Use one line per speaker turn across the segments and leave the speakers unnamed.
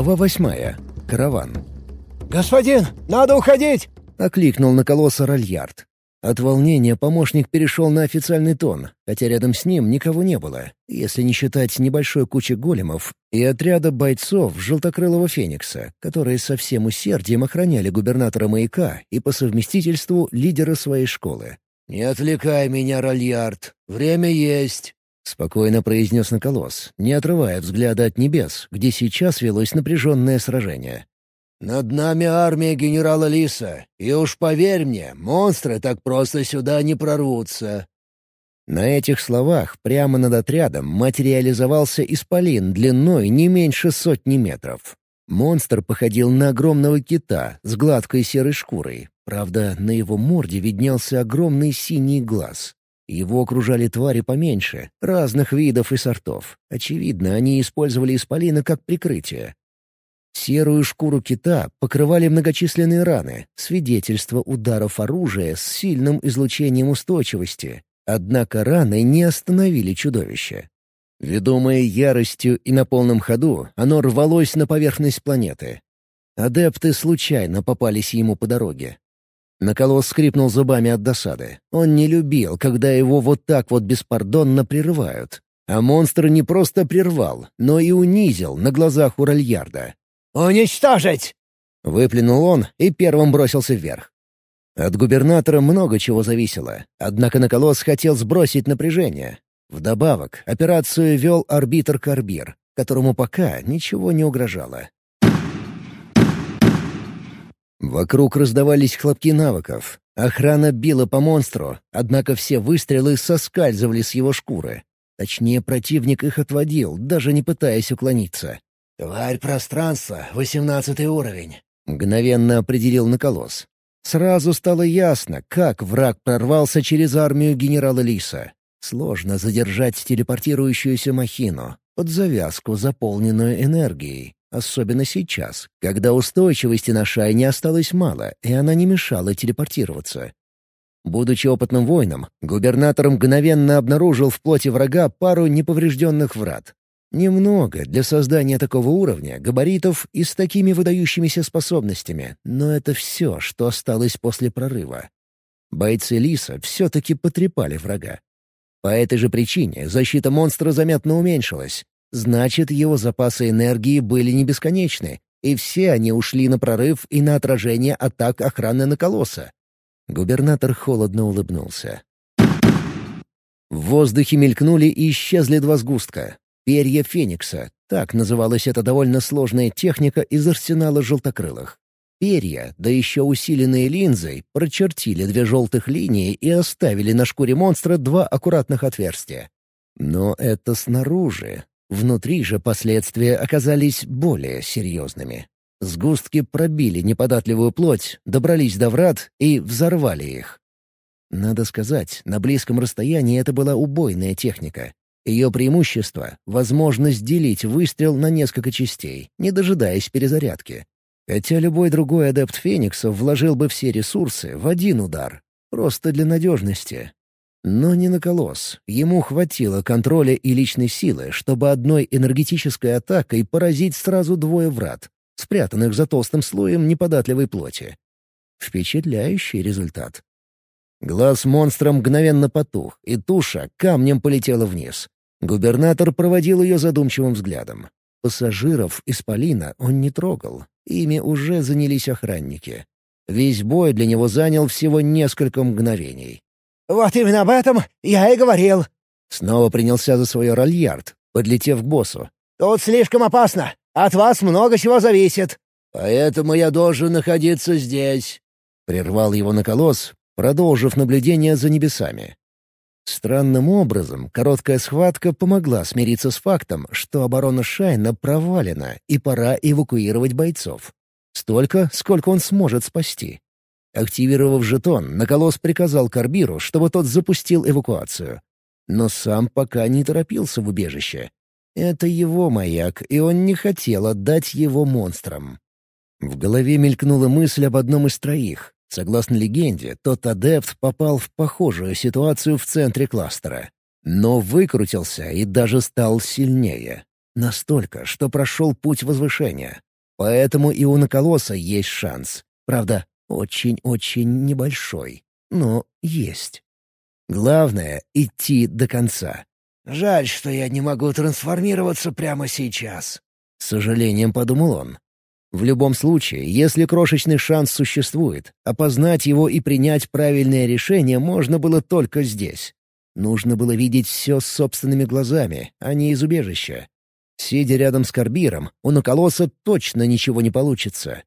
Глава восьмая. Караван.
«Господин, надо уходить!»
— окликнул на колосса Ральярд. От волнения помощник перешел на официальный тон, хотя рядом с ним никого не было, если не считать небольшой кучи големов и отряда бойцов Желтокрылого Феникса, которые со всем усердием охраняли губернатора маяка и по совместительству лидера своей школы.
«Не отвлекай меня, Ральярд. Время есть», —
спокойно произнес Наколос, не отрывая взгляда от небес, где сейчас велось напряженное сражение.
«Над нами армия генерала Лиса, и уж поверь мне, монстры так просто сюда не прорвутся».
На этих словах прямо над отрядом материализовался исполин длиной не меньше сотни метров. Монстр походил на огромного кита с гладкой серой шкурой. Правда, на его морде виднелся огромный синий глаз. Его окружали твари поменьше, разных видов и сортов. Очевидно, они использовали исполина как прикрытие. Серую шкуру кита покрывали многочисленные раны, свидетельство ударов оружия с сильным излучением устойчивости. Однако раны не остановили чудовище. Ведомое яростью и на полном ходу, оно рвалось на поверхность планеты. Адепты случайно попались ему по дороге. Наколос скрипнул зубами от досады. Он не любил, когда его вот так вот беспардонно прерывают. А монстр не просто прервал, но и унизил на глазах у Рольярда.
«Уничтожить!»
— выплюнул он и первым бросился вверх. От губернатора много чего зависело, однако Наколос хотел сбросить напряжение. Вдобавок, операцию вел арбитр Карбир, которому пока ничего не угрожало. Вокруг раздавались хлопки навыков. Охрана била по монстру, однако все выстрелы соскальзывали с его шкуры. Точнее, противник их отводил, даже не пытаясь уклониться.
«Тварь пространства, восемнадцатый уровень», —
мгновенно определил Наколос. Сразу стало ясно, как враг прорвался через армию генерала Лиса. Сложно задержать телепортирующуюся махину, под завязку, заполненную энергией. Особенно сейчас, когда устойчивости на Шайне осталось мало, и она не мешала телепортироваться. Будучи опытным воином, губернатор мгновенно обнаружил в плоти врага пару неповрежденных врат. Немного для создания такого уровня, габаритов и с такими выдающимися способностями, но это все, что осталось после прорыва. Бойцы Лиса все-таки потрепали врага. По этой же причине защита монстра заметно уменьшилась. Значит, его запасы энергии были не бесконечны, и все они ушли на прорыв и на отражение атак охраны на колосса. Губернатор холодно улыбнулся. В воздухе мелькнули и исчезли два сгустка. Перья Феникса — так называлась эта довольно сложная техника из арсенала желтокрылых. Перья, да еще усиленные линзой, прочертили две желтых линии и оставили на шкуре монстра два аккуратных отверстия. Но это снаружи. Внутри же последствия оказались более серьезными. Сгустки пробили неподатливую плоть, добрались до врат и взорвали их. Надо сказать, на близком расстоянии это была убойная техника. Ее преимущество — возможность делить выстрел на несколько частей, не дожидаясь перезарядки. Хотя любой другой адепт Феникса вложил бы все ресурсы в один удар, просто для надежности. Но не на колосс. Ему хватило контроля и личной силы, чтобы одной энергетической атакой поразить сразу двое врат, спрятанных за толстым слоем неподатливой плоти. Впечатляющий результат. Глаз монстра мгновенно потух, и туша камнем полетела вниз. Губернатор проводил ее задумчивым взглядом. Пассажиров из Полина он не трогал. Ими уже занялись охранники. Весь бой для него занял всего несколько мгновений.
«Вот именно об этом я и говорил!»
Снова принялся за свое рольярд, подлетев к боссу.
«Тут слишком опасно. От вас много чего зависит».
«Поэтому я должен находиться здесь», —
прервал его на колосс, продолжив наблюдение за небесами. Странным образом, короткая схватка помогла смириться с фактом, что оборона Шайна провалена и пора эвакуировать бойцов. Столько, сколько он сможет спасти. Активировав жетон, Наколос приказал Карбиру, чтобы тот запустил эвакуацию. Но сам пока не торопился в убежище. Это его маяк, и он не хотел отдать его монстрам. В голове мелькнула мысль об одном из троих, Согласно легенде, тот адепт попал в похожую ситуацию в центре кластера. Но выкрутился и даже стал сильнее. Настолько, что прошел путь возвышения. Поэтому и у Наколоса есть шанс. Правда, очень-очень небольшой. Но есть. Главное — идти до конца.
«Жаль, что я не могу трансформироваться прямо сейчас», —
с сожалением подумал он. В любом случае, если крошечный шанс существует, опознать его и принять правильное решение можно было только здесь. Нужно было видеть все собственными глазами, а не из убежища. Сидя рядом с Карбиром, у Наколоса точно ничего не получится.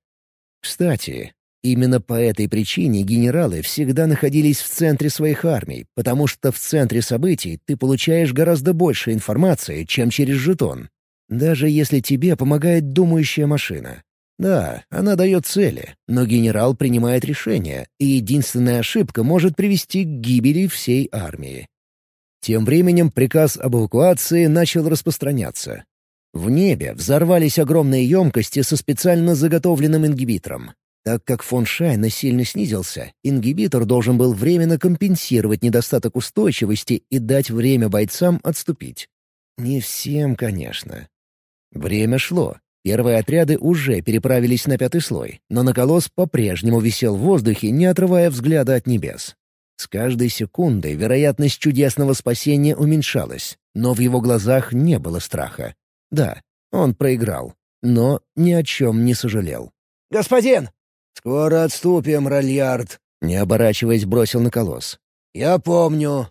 Кстати, именно по этой причине генералы всегда находились в центре своих армий, потому что в центре событий ты получаешь гораздо больше информации, чем через жетон. Даже если тебе помогает думающая машина. Да, она дает цели, но генерал принимает решение, и единственная ошибка может привести к гибели всей армии. Тем временем приказ об эвакуации начал распространяться. В небе взорвались огромные емкости со специально заготовленным ингибитором. Так как фон Шайна сильно снизился, ингибитор должен был временно компенсировать недостаток устойчивости и дать время бойцам отступить. Не всем, конечно. Время шло, Первые отряды уже переправились на пятый слой, но Наколос по-прежнему висел в воздухе, не отрывая взгляда от небес. С каждой секундой вероятность чудесного спасения уменьшалась, но в его глазах не было страха. Да, он проиграл, но ни о чем не сожалел.
«Господин!» «Скоро отступим, Рольярд!»
Не оборачиваясь, бросил на колосс.
«Я помню».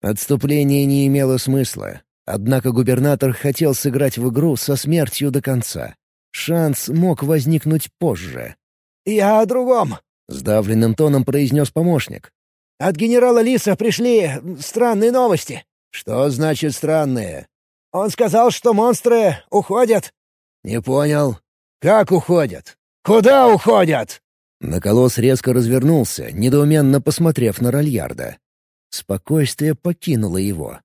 Отступление не имело смысла. Однако губернатор хотел сыграть в игру со смертью до конца. Шанс мог возникнуть позже.
«Я о другом», —
сдавленным тоном произнес помощник.
«От генерала Лиса пришли странные новости».
«Что значит странные?»
«Он сказал, что монстры уходят».
«Не понял. Как уходят?
Куда уходят?»
Наколос резко развернулся, недоуменно посмотрев на Рольярда. Спокойствие покинуло его.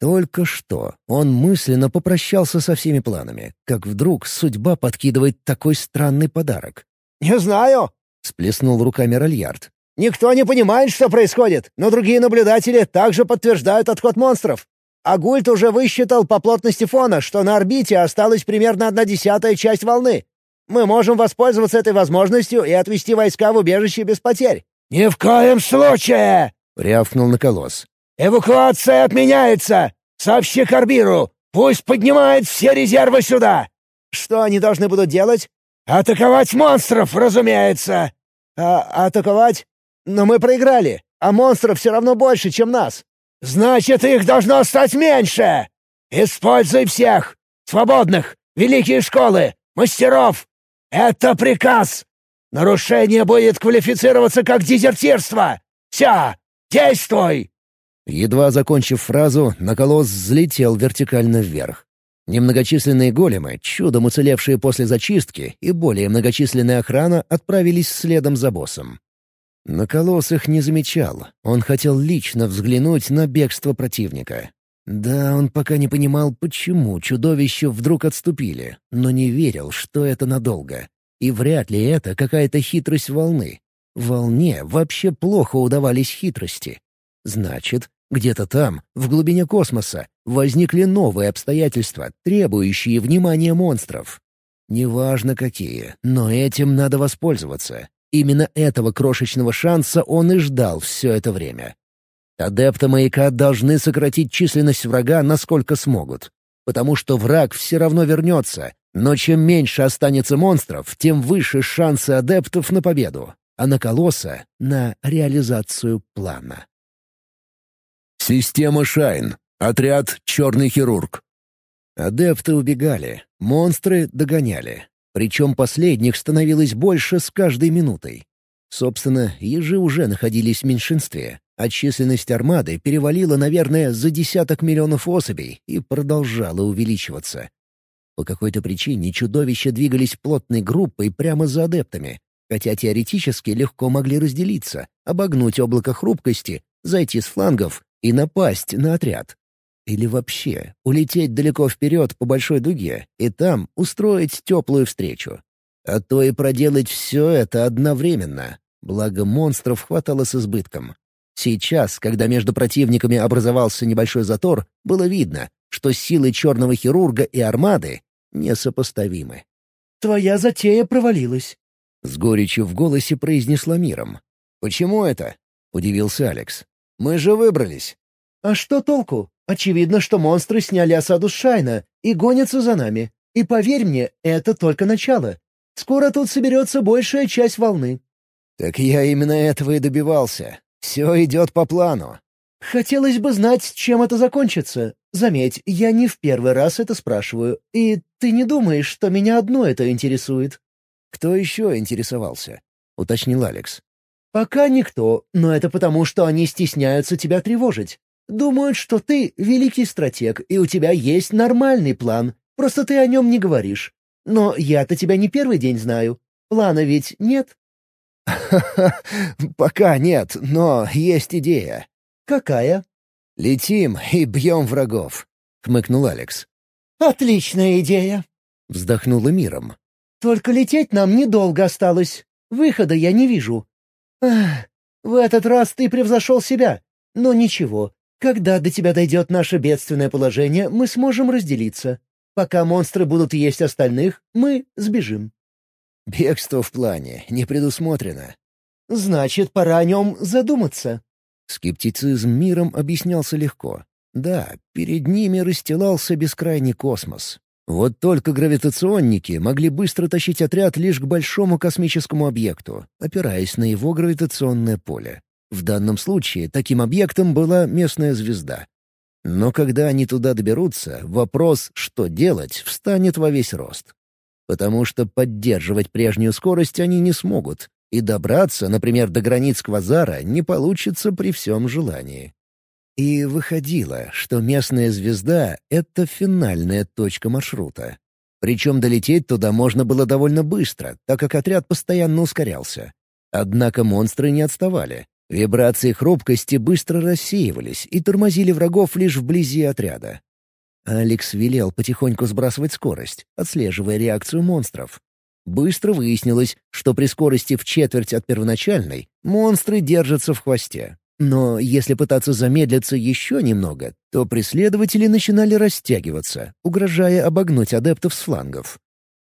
Только что он мысленно попрощался со всеми планами, как вдруг судьба подкидывает такой странный подарок.
«Не знаю», —
сплеснул руками Рольярд.
«Никто не понимает, что происходит, но другие наблюдатели также подтверждают отход монстров. А Гульт уже высчитал по плотности фона, что на орбите осталась примерно одна десятая часть волны. Мы можем воспользоваться этой возможностью и отвести войска в убежище без потерь».
«Ни в коем случае!»
— рявкнул Наколос.
«Эвакуация отменяется! Сообщи Карбиру! Пусть поднимает все резервы сюда!»
«Что они должны будут делать?»
«Атаковать монстров, разумеется!»
«А атаковать? Но мы проиграли, а монстров все равно больше, чем нас!»
«Значит, их должно стать меньше! Используй всех! Свободных! Великие школы! Мастеров! Это приказ! Нарушение будет квалифицироваться как дезертирство! Все! Действуй!»
Едва закончив фразу, наколос взлетел вертикально вверх. Немногочисленные големы, чудом уцелевшие после зачистки, и более многочисленная охрана отправились следом за боссом. Наколос их не замечал, он хотел лично взглянуть на бегство противника. Да, он пока не понимал, почему чудовища вдруг отступили, но не верил, что это надолго. И вряд ли это какая-то хитрость волны. Волне вообще плохо удавались хитрости. Значит, где-то там, в глубине космоса, возникли новые обстоятельства, требующие внимания монстров. Неважно какие, но этим надо воспользоваться. Именно этого крошечного шанса он и ждал все это время. Адепты маяка должны сократить численность врага насколько смогут. Потому что враг все равно вернется, но чем меньше останется монстров, тем выше шансы адептов на победу, а на колосса — на реализацию плана. Система Шайн. Отряд «Черный хирург». Адепты убегали, монстры догоняли. Причем последних становилось больше с каждой минутой. Собственно, ежи уже находились в меньшинстве, а численность армады перевалила, наверное, за десяток миллионов особей и продолжала увеличиваться. По какой-то причине чудовища двигались плотной группой прямо за адептами, хотя теоретически легко могли разделиться, обогнуть облако хрупкости, зайти с флангов и напасть на отряд. Или вообще улететь далеко вперед по большой дуге и там устроить теплую встречу. А то и проделать все это одновременно. Благо монстров хватало с избытком. Сейчас, когда между противниками образовался небольшой затор, было видно, что силы черного хирурга и армады несопоставимы.
«Твоя затея провалилась», —
с горечью в голосе произнесла миром. «Почему это?» — удивился Алекс. «Мы же выбрались».
«А что толку? Очевидно, что монстры сняли осаду с Шайна и гонятся за нами. И поверь мне, это только начало. Скоро тут соберется большая часть волны».
«Так я именно этого и добивался. Все идет по плану».
«Хотелось бы знать, чем это закончится. Заметь, я не в первый раз это спрашиваю. И ты не думаешь, что меня одно это интересует?»
«Кто еще интересовался?» — уточнил Алекс.
«Пока никто, но это потому, что они стесняются тебя тревожить. Думают, что ты великий стратег, и у тебя есть нормальный план, просто ты о нем не говоришь. Но я-то тебя не первый день знаю. Плана ведь нет?»
«Ха-ха, пока нет, но есть идея».
«Какая?»
«Летим и бьем врагов», — хмыкнул Алекс.
«Отличная идея», —
вздохнула миром.
«Только лететь нам недолго осталось. Выхода я не вижу. Ах, в этот раз ты превзошел себя. Но ничего, когда до тебя дойдет наше бедственное положение, мы сможем разделиться. Пока монстры будут есть остальных, мы сбежим».
«Бегство в плане не предусмотрено».
«Значит, пора о нем задуматься».
Скептицизм миром объяснялся легко. Да, перед ними расстилался бескрайний космос. Вот только гравитационники могли быстро тащить отряд лишь к большому космическому объекту, опираясь на его гравитационное поле. В данном случае таким объектом была местная звезда. Но когда они туда доберутся, вопрос «что делать?» встанет во весь рост. Потому что поддерживать прежнюю скорость они не смогут, и добраться, например, до границ Квазара не получится при всем желании. И выходило, что местная звезда — это финальная точка маршрута. Причем долететь туда можно было довольно быстро, так как отряд постоянно ускорялся. Однако монстры не отставали. Вибрации хрупкости быстро рассеивались и тормозили врагов лишь вблизи отряда. Алекс велел потихоньку сбрасывать скорость, отслеживая реакцию монстров. Быстро выяснилось, что при скорости в четверть от первоначальной монстры держатся в хвосте. Но если пытаться замедлиться еще немного, то преследователи начинали растягиваться, угрожая обогнуть адептов с флангов.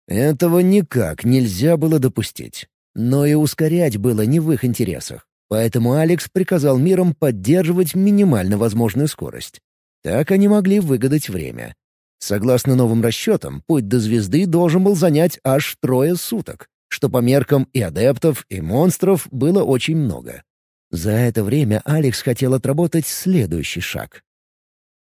Этого никак нельзя было допустить. Но и ускорять было не в их интересах. Поэтому Алекс приказал мирам поддерживать минимально возможную скорость. Так они могли выгадать время. Согласно новым расчетам, путь до звезды должен был занять аж трое суток, что по меркам и адептов, и монстров было очень много. За это время Алекс хотел отработать следующий шаг.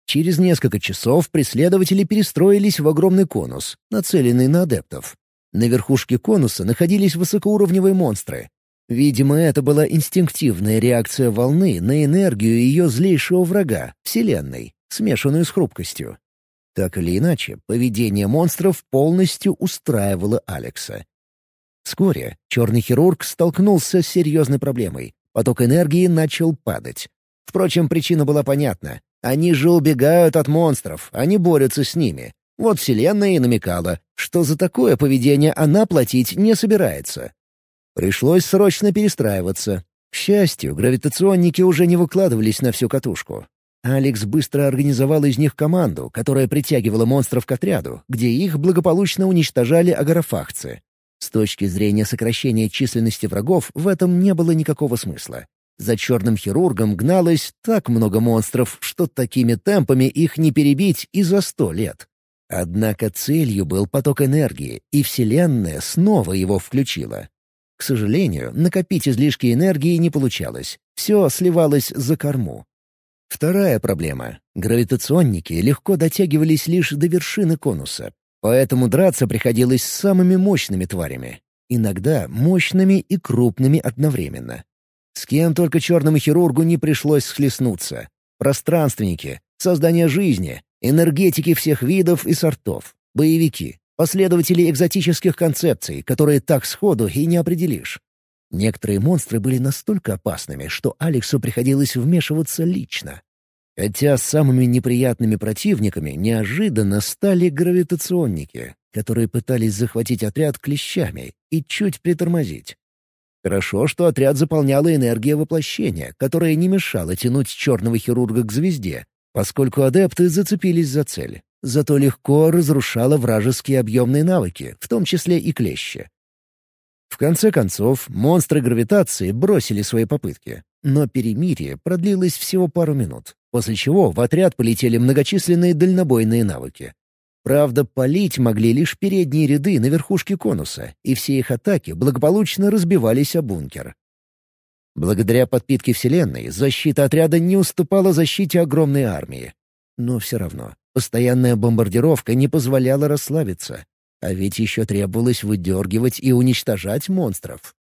Через несколько часов преследователи перестроились в огромный конус, нацеленный на адептов. На верхушке конуса находились высокоуровневые монстры, Видимо, это была инстинктивная реакция волны на энергию ее злейшего врага — Вселенной, смешанную с хрупкостью. Так или иначе, поведение монстров полностью устраивало Алекса. Вскоре черный хирург столкнулся с серьезной проблемой. Поток энергии начал падать. Впрочем, причина была понятна. Они же убегают от монстров, они борются с ними. Вот Вселенная и намекала, что за такое поведение она платить не собирается. Пришлось срочно перестраиваться. К счастью, гравитационники уже не выкладывались на всю катушку. Алекс быстро организовал из них команду, которая притягивала монстров к отряду, где их благополучно уничтожали агорафахцы. С точки зрения сокращения численности врагов в этом не было никакого смысла. За черным хирургом гналось так много монстров, что такими темпами их не перебить и за сто лет. Однако целью был поток энергии, и Вселенная снова его включила. К сожалению, накопить излишки энергии не получалось. Все сливалось за корму. Вторая проблема. Гравитационники легко дотягивались лишь до вершины конуса. Поэтому драться приходилось с самыми мощными тварями. Иногда мощными и крупными одновременно. С кем только черному хирургу не пришлось схлестнуться. Пространственники, создание жизни, энергетики всех видов и сортов, боевики, Последователи экзотических концепций, которые так сходу и не определишь. Некоторые монстры были настолько опасными, что Алексу приходилось вмешиваться лично. Хотя самыми неприятными противниками неожиданно стали гравитационники, которые пытались захватить отряд клещами и чуть притормозить. Хорошо, что отряд заполняла энергия воплощения, которая не мешала тянуть черного хирурга к звезде, поскольку адепты зацепились за цель. Зато легко разрушала вражеские объемные навыки, в том числе и клещи. В конце концов, монстры гравитации бросили свои попытки. Но перемирие продлилось всего пару минут, после чего в отряд полетели многочисленные дальнобойные навыки. Правда, палить могли лишь передние ряды на верхушке конуса, и все их атаки благополучно разбивались о бункер. Благодаря подпитке Вселенной защита отряда не уступала защите огромной армии. Но все равно, постоянная бомбардировка не позволяла расслабиться. А ведь еще требовалось выдергивать и уничтожать монстров.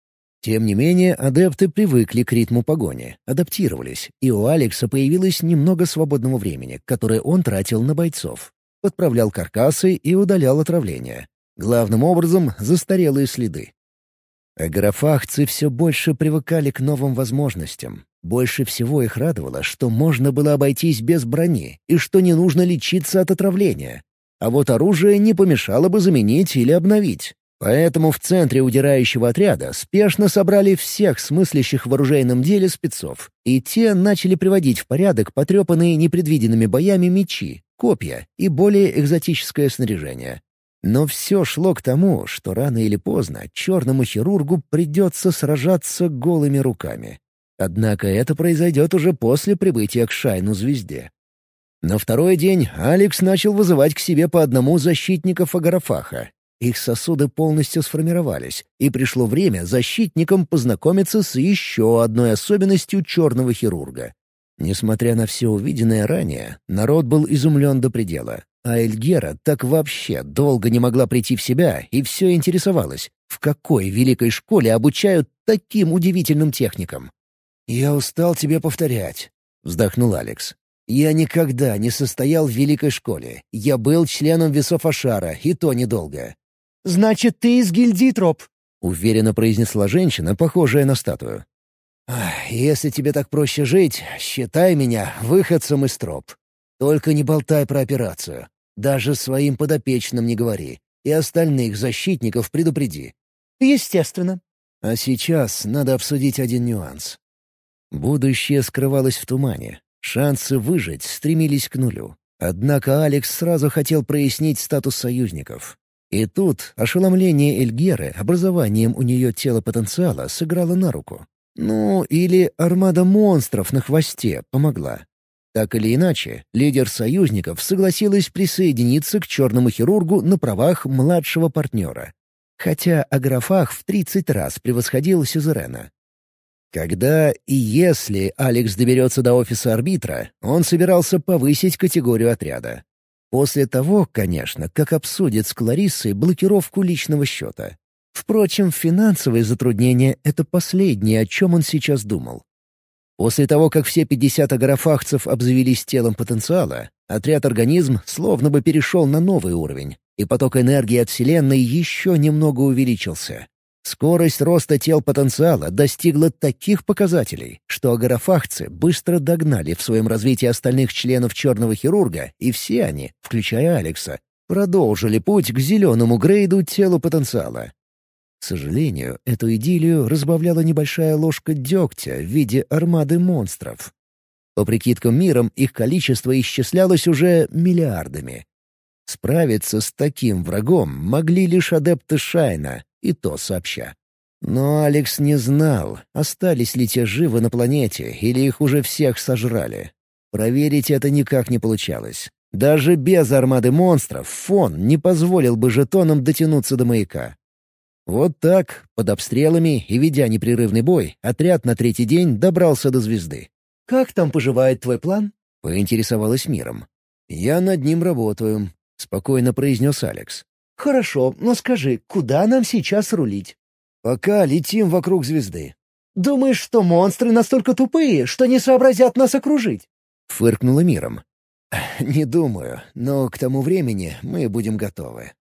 Тем не менее, адепты привыкли к ритму погони, адаптировались, и у Алекса появилось немного свободного времени, которое он тратил на бойцов. Подправлял каркасы и удалял отравления. Главным образом — застарелые следы. Агрофахцы все больше привыкали к новым возможностям. Больше всего их радовало, что можно было обойтись без брони и что не нужно лечиться от отравления. А вот оружие не помешало бы заменить или обновить. Поэтому в центре удирающего отряда спешно собрали всех смыслящих в оружейном деле спецов, и те начали приводить в порядок потрепанные непредвиденными боями мечи, копья и более экзотическое снаряжение. Но все шло к тому, что рано или поздно черному хирургу придется сражаться голыми руками. Однако это произойдет уже после прибытия к Шайну-звезде. На второй день Алекс начал вызывать к себе по одному защитников Агарафаха. Их сосуды полностью сформировались, и пришло время защитникам познакомиться с еще одной особенностью черного хирурга. Несмотря на все увиденное ранее, народ был изумлен до предела. А Эльгера так вообще долго не могла прийти в себя и все интересовалась, в какой великой школе обучают таким удивительным техникам. «Я устал тебе повторять», — вздохнул Алекс. «Я никогда не состоял в великой школе. Я был членом весов Ашара, и то недолго».
«Значит, ты из гильдии троп», —
уверенно произнесла женщина, похожая на статую.
«Если тебе так проще жить, считай меня выходцем из троп. Только не болтай про операцию. Даже своим подопечным не говори. И остальных защитников предупреди.
Естественно.
А сейчас надо обсудить один нюанс. Будущее скрывалось в тумане. Шансы выжить стремились к нулю. Однако Алекс сразу хотел прояснить статус союзников. И тут ошеломление Эльгеры образованием у нее тела потенциала сыграло на руку. Ну, или армада монстров на хвосте помогла. Так или иначе, лидер союзников согласилась присоединиться к черному хирургу на правах младшего партнера. Хотя Аграфах в 30 раз превосходил Сюзерена. Когда и если Алекс доберется до офиса арбитра, он собирался повысить категорию отряда. После того, конечно, как обсудит с Клариссой блокировку личного счета. Впрочем, финансовые затруднения — это последнее, о чем он сейчас думал. После того, как все 50 агрофахцев обзавелись телом потенциала, отряд-организм словно бы перешел на новый уровень, и поток энергии от Вселенной еще немного увеличился. Скорость роста тел потенциала достигла таких показателей, что агрофахцы быстро догнали в своем развитии остальных членов черного хирурга, и все они, включая Алекса, продолжили путь к зеленому грейду тела потенциала. К сожалению, эту идиллию разбавляла небольшая ложка дегтя в виде армады монстров. По прикидкам миром, их количество исчислялось уже миллиардами. Справиться с таким врагом могли лишь адепты Шайна, и то сообща. Но Алекс не знал, остались ли те живы на планете или их уже всех сожрали. Проверить это никак не получалось. Даже без армады монстров фон не позволил бы жетонам дотянуться до маяка. Вот так, под обстрелами и ведя непрерывный бой, отряд на третий день добрался до звезды.
«Как там поживает твой план?»
— поинтересовалась миром. «Я над ним работаю», — спокойно произнес Алекс.
«Хорошо, но скажи, куда нам сейчас рулить?»
«Пока летим вокруг звезды».
«Думаешь, что монстры настолько тупые, что не сообразят нас окружить?»
— фыркнула миром. «Не думаю, но к тому времени мы будем готовы».